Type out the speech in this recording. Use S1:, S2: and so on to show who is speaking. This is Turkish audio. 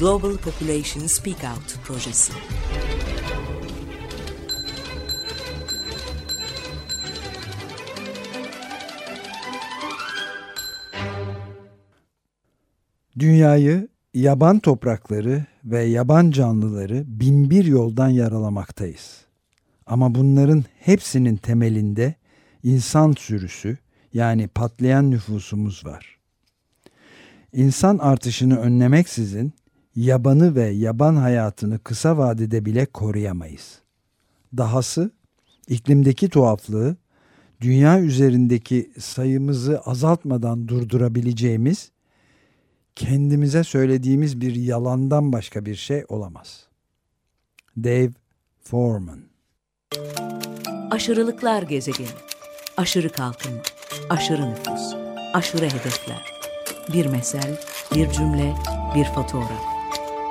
S1: Global Population Speak Out projesi.
S2: Dünyayı, yaban toprakları ve yaban canlıları binbir yoldan yaralamaktayız. Ama bunların hepsinin temelinde insan sürüsü yani patlayan nüfusumuz var. İnsan artışını önlemeksizin yabanı ve yaban hayatını kısa vadede bile koruyamayız. Dahası iklimdeki tuhaflığı dünya üzerindeki sayımızı azaltmadan durdurabileceğimiz kendimize söylediğimiz bir yalandan başka bir şey olamaz. Dave Foreman
S1: Aşırılıklar gezegeni. Aşırı kalkınma, aşırı nüfus, aşırı hedefler. Bir mesel, bir cümle, bir fotoğraf.